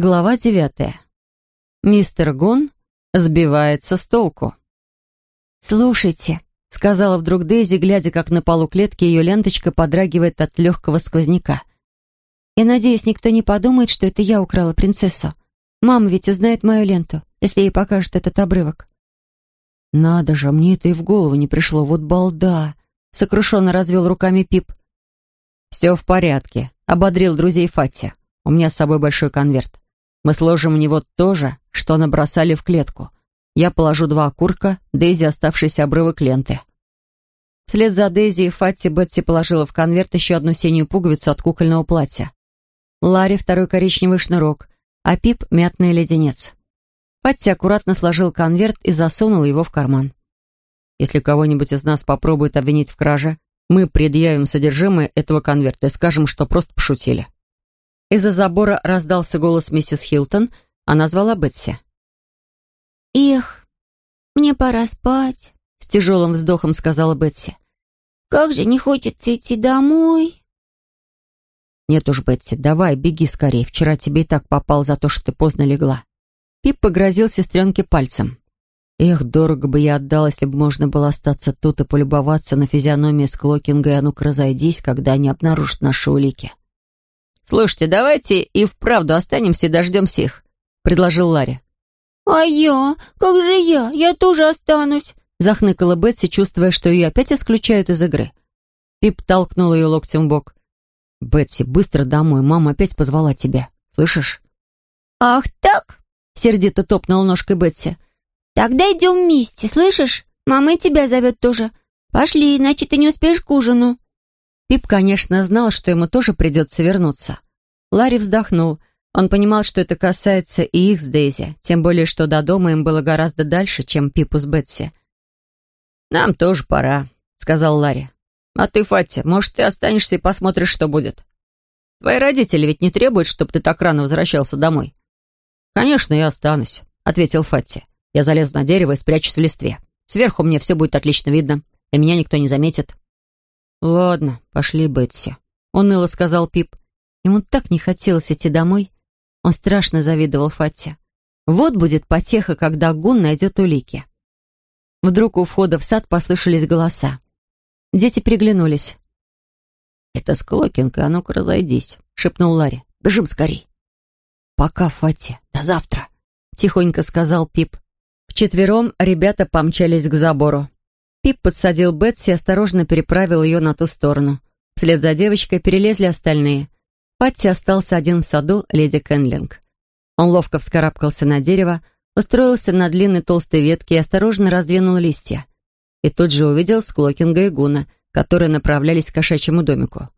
Глава девятая. Мистер Гун сбивается с толку. «Слушайте», — сказала вдруг Дейзи, глядя, как на полу клетки ее ленточка подрагивает от легкого сквозняка. «Я надеюсь, никто не подумает, что это я украла принцессу. Мама ведь узнает мою ленту, если ей покажет этот обрывок». «Надо же, мне это и в голову не пришло, вот балда!» — сокрушенно развел руками Пип. «Все в порядке», — ободрил друзей Фати. «У меня с собой большой конверт. Мы сложим в него то же, что набросали в клетку. Я положу два окурка, Дейзи оставшийся обрывок ленты. Вслед за Дейзи и Фатти Бетси положила в конверт еще одну синюю пуговицу от кукольного платья. Ларри второй коричневый шнурок, а Пип — мятный леденец. Фатти аккуратно сложил конверт и засунул его в карман. «Если кого-нибудь из нас попробует обвинить в краже, мы предъявим содержимое этого конверта и скажем, что просто пошутили». Из-за забора раздался голос миссис Хилтон. Она звала Бетси. «Эх, мне пора спать», — с тяжелым вздохом сказала Бетси. «Как же не хочется идти домой». «Нет уж, Бетси, давай, беги скорее. Вчера тебе и так попал за то, что ты поздно легла». Пип погрозил сестренке пальцем. «Эх, дорого бы я отдал, если бы можно было остаться тут и полюбоваться на физиономии Склокинга и а ну-ка разойдись, когда они обнаружат наши улики». «Слушайте, давайте и вправду останемся и дождемся их», — предложил Ларри. «А я? Как же я? Я тоже останусь!» Захныкала Бетси, чувствуя, что ее опять исключают из игры. Пип толкнул ее локтем в бок. «Бетси, быстро домой, мама опять позвала тебя. Слышишь?» «Ах так?» — сердито топнула ножкой Бетси. «Тогда идем вместе, слышишь? Мама и тебя зовет тоже. Пошли, иначе ты не успеешь к ужину». Пип, конечно, знал, что ему тоже придется вернуться. Ларри вздохнул. Он понимал, что это касается и их с Дейзи, тем более, что до дома им было гораздо дальше, чем Пипу с Бетси. «Нам тоже пора», — сказал Ларри. «А ты, Фатти, может, ты останешься и посмотришь, что будет? Твои родители ведь не требуют, чтобы ты так рано возвращался домой». «Конечно, я останусь», — ответил Фатти. «Я залезу на дерево и спрячусь в листве. Сверху мне все будет отлично видно, и меня никто не заметит». «Ладно, пошли, Бетси», — уныло сказал Пип. Ему так не хотелось идти домой. Он страшно завидовал Фатте. Вот будет потеха, когда Гун найдет улики. Вдруг у входа в сад послышались голоса. Дети переглянулись. «Это Склокинка, а ну-ка разойдись», — шепнул Ларри. «Бежим скорей». «Пока, Фатти, до завтра», — тихонько сказал Пип. Вчетвером ребята помчались к забору. Пип подсадил Бетси и осторожно переправил ее на ту сторону. Вслед за девочкой перелезли остальные. Патти остался один в саду леди Кенлинг. Он ловко вскарабкался на дерево, устроился на длинной толстой ветке и осторожно раздвинул листья. И тут же увидел Склокинга и Гуна, которые направлялись к кошачьему домику.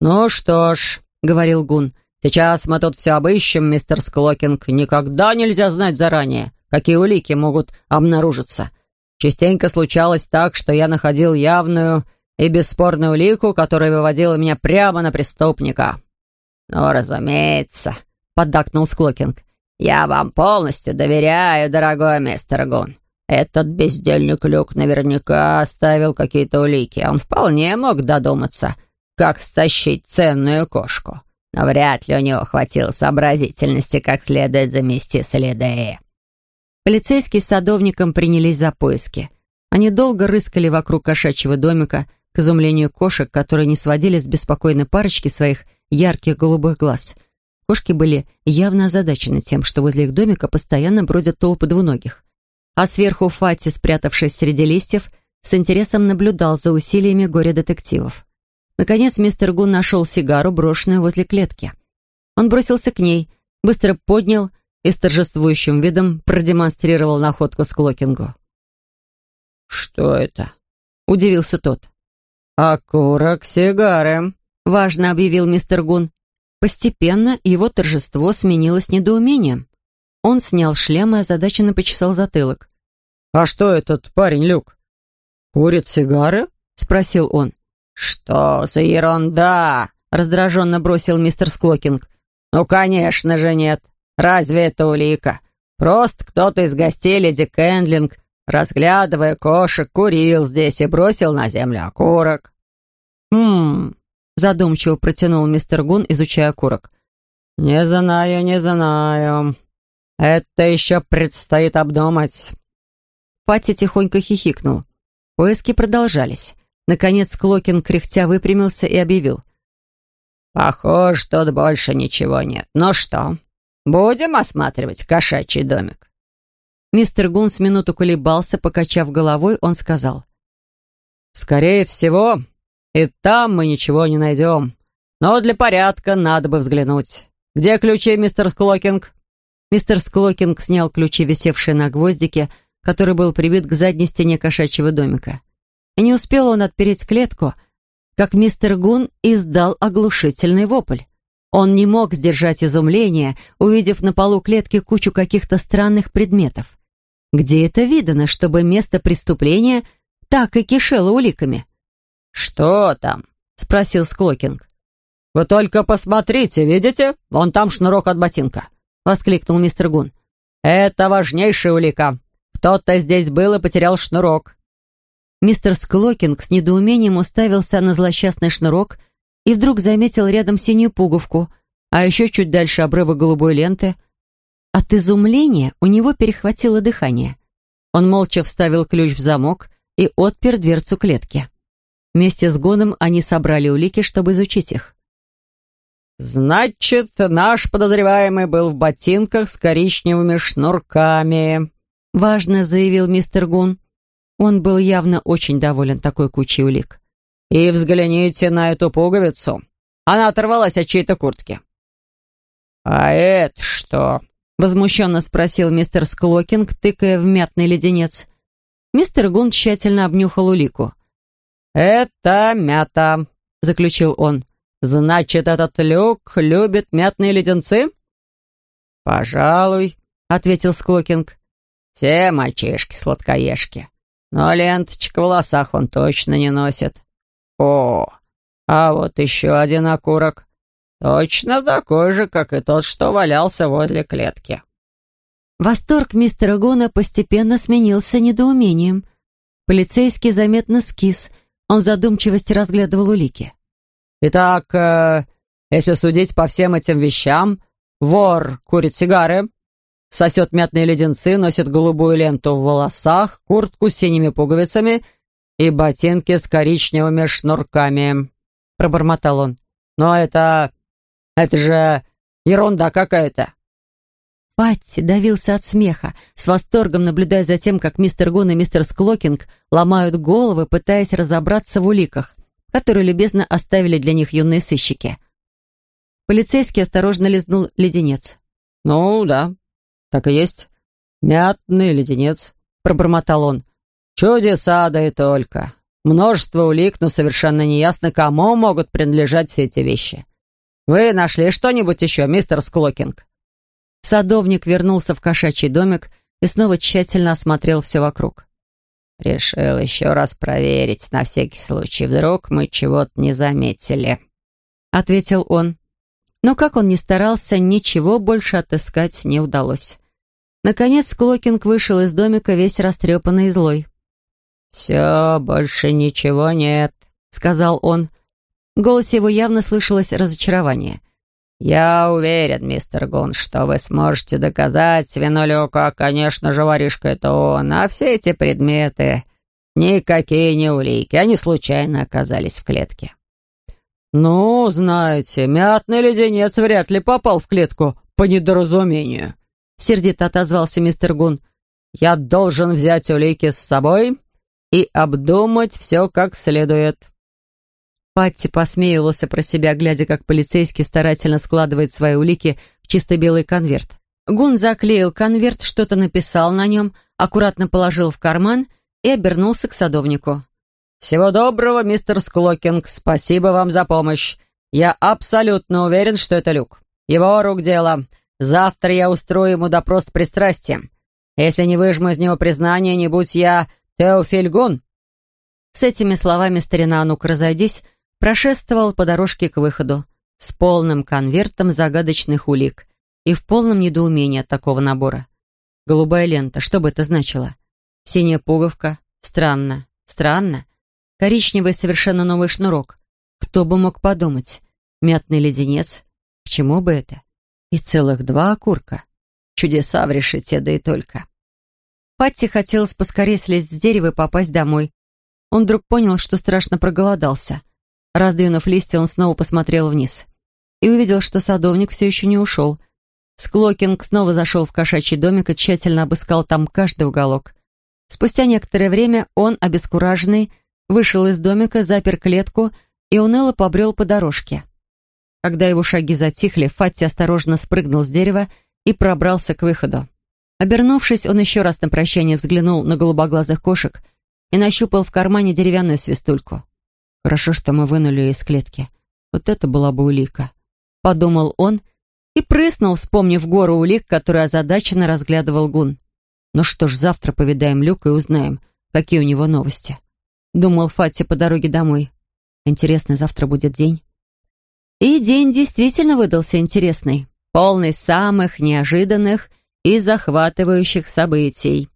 «Ну что ж», — говорил Гун, — «сейчас мы тут все обыщем, мистер Склокинг. Никогда нельзя знать заранее, какие улики могут обнаружиться. Частенько случалось так, что я находил явную и бесспорную улику, которая выводила меня прямо на преступника». «Ну, разумеется», — поддакнул Склокинг. «Я вам полностью доверяю, дорогой мистер Гун. Этот бездельник Люк наверняка оставил какие-то улики. Он вполне мог додуматься, как стащить ценную кошку. Но вряд ли у него хватило сообразительности, как следует замести следы». Полицейские с садовником принялись за поиски. Они долго рыскали вокруг кошачьего домика, к изумлению кошек, которые не сводили с беспокойной парочки своих ярких голубых глаз. Кошки были явно озадачены тем, что возле их домика постоянно бродят толпы двуногих. А сверху Фати, спрятавшись среди листьев, с интересом наблюдал за усилиями горе-детективов. Наконец мистер Гун нашел сигару, брошенную возле клетки. Он бросился к ней, быстро поднял и с торжествующим видом продемонстрировал находку с Клокингу. «Что это?» — удивился тот. «Окурок сигары», — важно объявил мистер Гун. Постепенно его торжество сменилось недоумением. Он снял шлем и озадаченно почесал затылок. «А что этот парень, Люк? Курит сигары?» — спросил он. «Что за ерунда?» — раздраженно бросил мистер Склокинг. «Ну, конечно же нет. Разве это улика? Просто кто-то из гостей леди Кэндлинг, разглядывая кошек, курил здесь и бросил на землю окурок». «Хм...» — задумчиво протянул мистер Гун, изучая окурок. «Не знаю, не знаю. Это еще предстоит обдумать». Патти тихонько хихикнул. Поиски продолжались. Наконец Клокин кряхтя выпрямился и объявил. «Похоже, тут больше ничего нет. Ну что, будем осматривать кошачий домик?» Мистер Гун с минуту колебался, покачав головой, он сказал. «Скорее всего, и там мы ничего не найдем. Но для порядка надо бы взглянуть. Где ключи, мистер Склокинг?» Мистер Склокинг снял ключи, висевшие на гвоздике, который был прибит к задней стене кошачьего домика. И не успел он отпереть клетку, как мистер Гун издал оглушительный вопль. Он не мог сдержать изумления, увидев на полу клетки кучу каких-то странных предметов. Где это видано, чтобы место преступления так и кишело уликами? «Что там?» — спросил Склокинг. «Вы только посмотрите, видите? Вон там шнурок от ботинка», — воскликнул мистер Гун. «Это важнейшая улика. Кто-то здесь был и потерял шнурок». Мистер Склокинг с недоумением уставился на злосчастный шнурок и вдруг заметил рядом синюю пуговку, а еще чуть дальше обрывок голубой ленты. От изумления у него перехватило дыхание. Он молча вставил ключ в замок и отпер дверцу клетки. Вместе с Гоном они собрали улики, чтобы изучить их. «Значит, наш подозреваемый был в ботинках с коричневыми шнурками», — важно заявил мистер Гун. Он был явно очень доволен такой кучей улик. «И взгляните на эту пуговицу. Она оторвалась от чьей-то куртки». «А это что?» — возмущенно спросил мистер Склокинг, тыкая в мятный леденец. Мистер Гун тщательно обнюхал улику. «Это мята», — заключил он. «Значит, этот люк любит мятные леденцы?» «Пожалуй», — ответил Склокинг. «Все мальчишки сладкоежки. Но ленточек в волосах он точно не носит. О, а вот еще один окурок. Точно такой же, как и тот, что валялся возле клетки». Восторг мистера Гона постепенно сменился недоумением. Полицейский заметно скис — он в задумчивости разглядывал улики. «Итак, э, если судить по всем этим вещам, вор курит сигары, сосет мятные леденцы, носит голубую ленту в волосах, куртку с синими пуговицами и ботинки с коричневыми шнурками», — пробормотал он. «Но это... это же ерунда какая-то». Патти давился от смеха, с восторгом наблюдая за тем, как мистер Гун и мистер Склокинг ломают головы, пытаясь разобраться в уликах, которые любезно оставили для них юные сыщики. Полицейский осторожно лизнул леденец. «Ну, да, так и есть. Мятный леденец», — пробормотал он. «Чудеса, да и только. Множество улик, но совершенно неясно, кому могут принадлежать все эти вещи. Вы нашли что-нибудь еще, мистер Склокинг?» Садовник вернулся в кошачий домик и снова тщательно осмотрел все вокруг. «Решил еще раз проверить, на всякий случай. Вдруг мы чего-то не заметили», — ответил он. Но как он ни старался, ничего больше отыскать не удалось. Наконец Клокинг вышел из домика весь растрепанный и злой. «Все, больше ничего нет», — сказал он. В голосе его явно слышалось разочарование. «Я уверен, мистер Гун, что вы сможете доказать свинолюка. Конечно же, воришка это он. А все эти предметы — никакие не улики. Они случайно оказались в клетке». «Ну, знаете, мятный леденец вряд ли попал в клетку по недоразумению», — сердито отозвался мистер Гун. «Я должен взять улики с собой и обдумать все как следует». Патти посмеивался про себя, глядя, как полицейский старательно складывает свои улики в чисто белый конверт. Гун заклеил конверт, что-то написал на нем, аккуратно положил в карман и обернулся к садовнику. «Всего доброго, мистер Склокинг. Спасибо вам за помощь. Я абсолютно уверен, что это Люк. Его рук дело. Завтра я устрою ему допрос пристрастием. Если не выжму из него признание, не будь я Теофиль Гун». С этими словами старина «Ну-ка, разойдись» прошествовал по дорожке к выходу с полным конвертом загадочных улик и в полном недоумении от такого набора. Голубая лента, что бы это значило? Синяя пуговка? Странно. Странно. Коричневый совершенно новый шнурок. Кто бы мог подумать? Мятный леденец? К чему бы это? И целых два окурка. Чудеса в решете, да и только. Патти хотелось поскорее слезть с дерева и попасть домой. Он вдруг понял, что страшно проголодался. Раздвинув листья, он снова посмотрел вниз. И увидел, что садовник все еще не ушел. Склокинг снова зашел в кошачий домик и тщательно обыскал там каждый уголок. Спустя некоторое время он, обескураженный, вышел из домика, запер клетку и уныло побрел по дорожке. Когда его шаги затихли, Фатти осторожно спрыгнул с дерева и пробрался к выходу. Обернувшись, он еще раз на прощание взглянул на голубоглазых кошек и нащупал в кармане деревянную свистульку. «Хорошо, что мы вынули ее из клетки. Вот это была бы улика», — подумал он и прыснул, вспомнив гору улик, которую озадаченно разглядывал Гун. «Ну что ж, завтра повидаем Люка и узнаем, какие у него новости», — думал Фатти по дороге домой. «Интересно, завтра будет день». И день действительно выдался интересный, полный самых неожиданных и захватывающих событий.